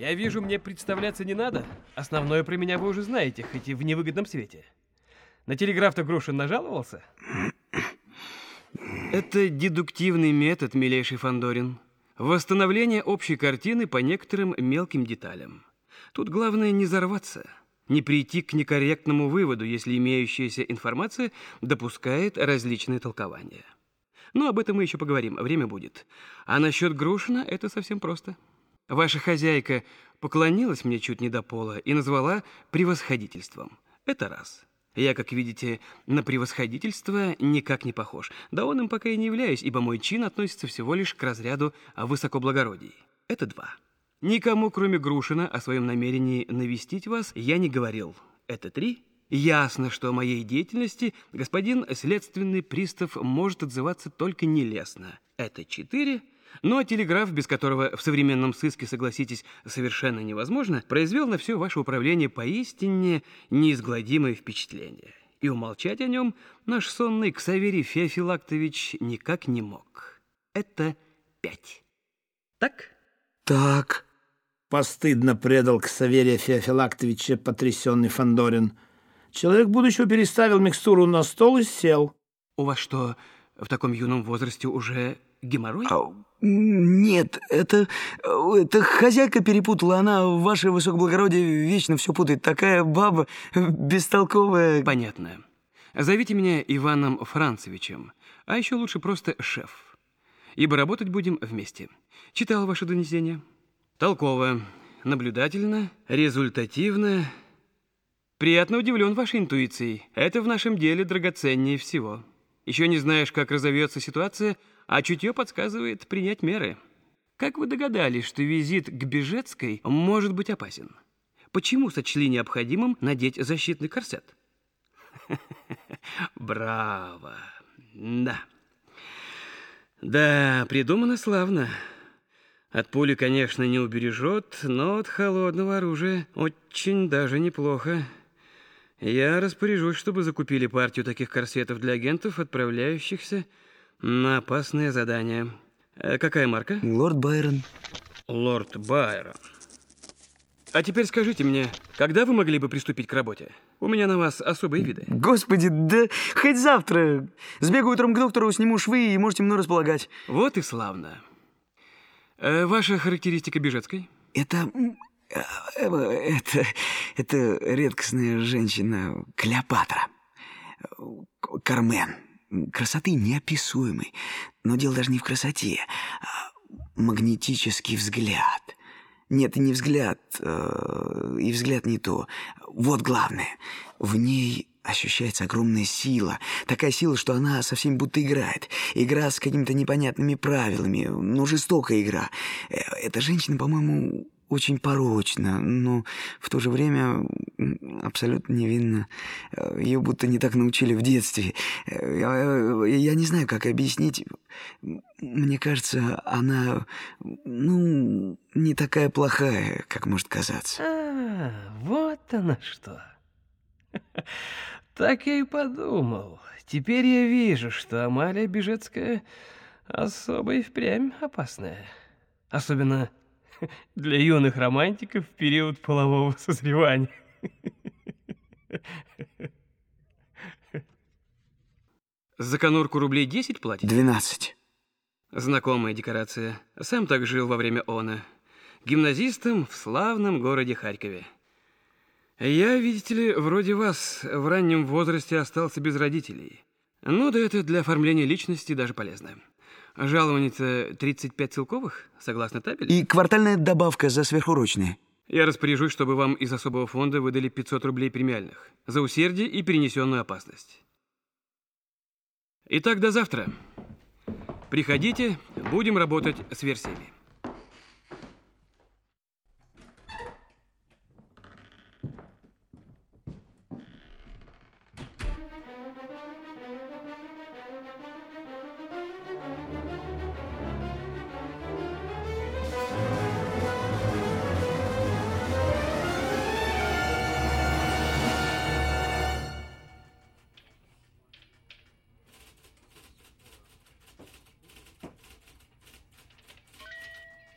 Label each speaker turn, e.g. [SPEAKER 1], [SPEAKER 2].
[SPEAKER 1] Я вижу, мне представляться не надо. Основное про меня вы уже знаете, хоть и в невыгодном свете. На телеграф-то Грушин нажаловался? Это дедуктивный метод, милейший Фандорин. Восстановление общей картины по некоторым мелким деталям. Тут главное не взорваться, не прийти к некорректному выводу, если имеющаяся информация допускает различные толкования. Но об этом мы еще поговорим, время будет. А насчет Грушина это совсем просто. Ваша хозяйка поклонилась мне чуть не до пола и назвала превосходительством. Это раз. Я, как видите, на превосходительство никак не похож. Да он им пока и не являюсь, ибо мой чин относится всего лишь к разряду высокоблагородий. Это два. Никому, кроме Грушина, о своем намерении навестить вас я не говорил. Это три. Ясно, что о моей деятельности господин следственный пристав может отзываться только нелестно. Это четыре. Но телеграф, без которого в современном сыске, согласитесь, совершенно невозможно, произвел на все ваше управление поистине неизгладимое впечатление. И умолчать о нем наш сонный Ксаверий Феофилактович никак не мог. Это пять. Так?
[SPEAKER 2] Так. Постыдно предал Ксаверия Феофилактовича потрясенный Фандорин. Человек будущего переставил микстуру на стол и сел.
[SPEAKER 1] У вас что, в таком юном возрасте уже геморрой?
[SPEAKER 3] А, нет, это, это хозяйка перепутала. Она, ваше высокоблагородие, вечно все путает. Такая баба бестолковая.
[SPEAKER 1] Понятно. Зовите меня Иваном Францевичем, а еще лучше просто шеф. Ибо работать будем вместе. Читал ваше донесение. Толково, наблюдательно, результативно, Приятно удивлен вашей интуицией. Это в нашем деле драгоценнее всего. Еще не знаешь, как разовьется ситуация, а чутье подсказывает принять меры. Как вы догадались, что визит к Бежецкой может быть опасен? Почему сочли необходимым надеть защитный корсет? Браво! Да. Да, придумано славно. От пули, конечно, не убережет, но от холодного оружия очень даже неплохо. Я распоряжусь, чтобы закупили партию таких корсетов для агентов, отправляющихся на опасные задания. Э, какая марка?
[SPEAKER 3] Лорд Байрон.
[SPEAKER 1] Лорд Байрон. А теперь скажите мне, когда вы могли бы приступить к работе? У меня на вас особые виды.
[SPEAKER 3] Господи, да хоть завтра. Сбегаю утром к доктору, сниму швы и можете мной располагать.
[SPEAKER 1] Вот и славно. Э, ваша характеристика Бежецкой?
[SPEAKER 3] Это это, это редкостная женщина Клеопатра. Кармен. Красоты неописуемой. Но дело даже не в красоте. А магнетический взгляд. Нет, не взгляд. Э, и взгляд не то. Вот главное. В ней ощущается огромная сила. Такая сила, что она совсем будто играет. Игра с какими-то непонятными правилами. Ну, жестокая игра. Э, эта женщина, по-моему, очень порочно, но в то же время абсолютно невинно. Ее будто не так научили в детстве. Я, я не знаю, как объяснить. Мне кажется, она, ну, не такая плохая, как может казаться.
[SPEAKER 1] А, вот она что. Так я и подумал. Теперь я вижу, что Амалия Бежецкая особо и впрямь опасная. Особенно для юных романтиков в период полового созревания. За конурку рублей 10 платить?
[SPEAKER 3] 12.
[SPEAKER 1] Знакомая декорация. Сам так жил во время она. Гимназистом в славном городе Харькове. Я, видите ли, вроде вас, в раннем возрасте остался без родителей. Ну да это для оформления личности даже полезно. Жалование-то 35 целковых, согласно табели.
[SPEAKER 3] И квартальная добавка за сверхурочные.
[SPEAKER 1] Я распоряжусь, чтобы вам из особого фонда выдали 500 рублей премиальных за усердие и перенесенную опасность. Итак, до завтра. Приходите, будем работать с версиями.